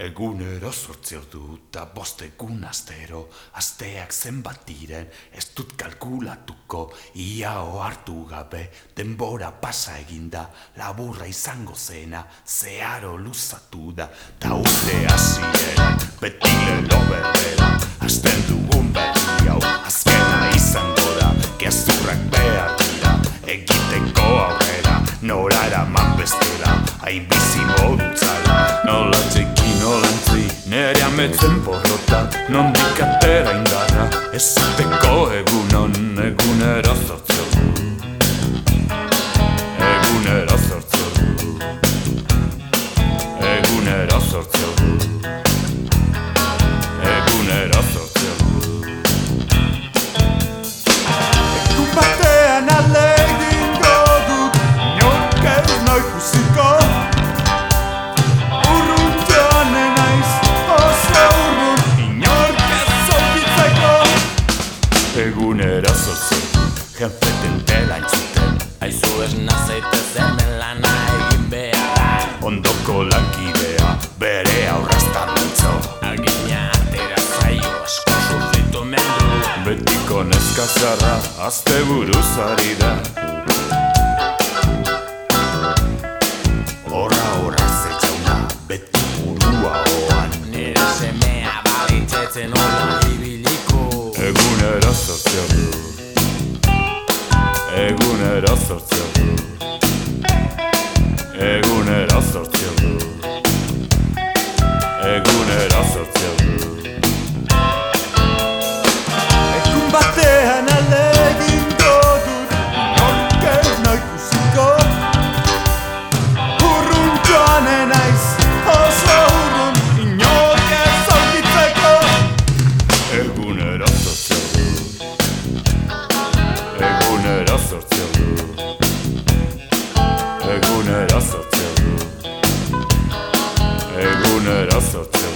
Egunero sortzi ordu eta bost egun astero, asteak zenbat diren, ez dut kalkulatuko, ia hartu gabe, denbora pasa eginda, laburra izango zena, zeharo luzatu da, ta urte hasiera, beti lelo berbera, hasten dugun berri hau, azkena izango da, gezurrak behar dira, egiteko aurrera, nora eraman bestela, hain bizi modutzala, come tempo rotta non di catera in gara e se Egunero zortzo, jenfeten dela entzuten, Aizu ez nazaitez hemen lana egin behar ondoko lankidea, bere aurraztan dutzo. Agina atera zaio asko sufritu mendu Betiko neska zarra, azte buruz ari da. Horra horra zetxauna, beti burua oan. Nire semea balitzetzen ibiliko Zortzio du. Egunero zortzio du. Egunero zortzio Zortzio du. Egunero zortzio du. Egunero zortzio